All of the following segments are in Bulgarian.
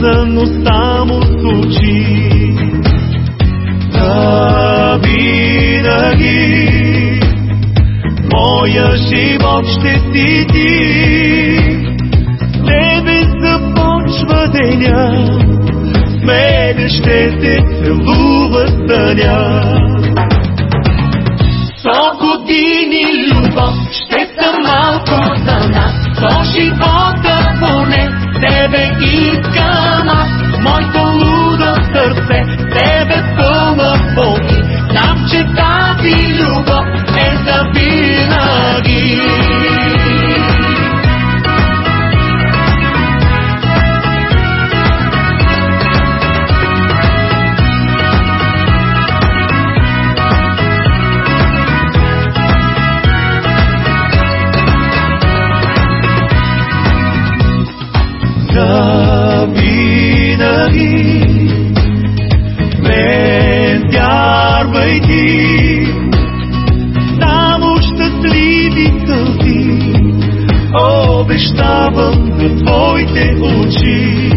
верността му случи. Да винаги моя живот ще си ти. Тебе започва деня, с мене ще те целува съня. Сто години любов ще са малко винаги мен вярвай ти, само щастливи сълзи обещавам за твоите очи.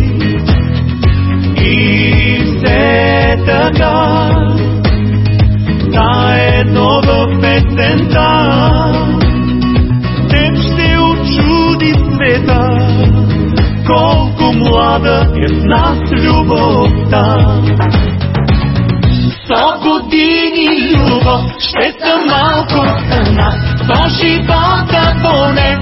И все така, заедно в песента, теб ще очуди света, млада е в нас любовта. Сто години любов ще са малко за нас, живота поне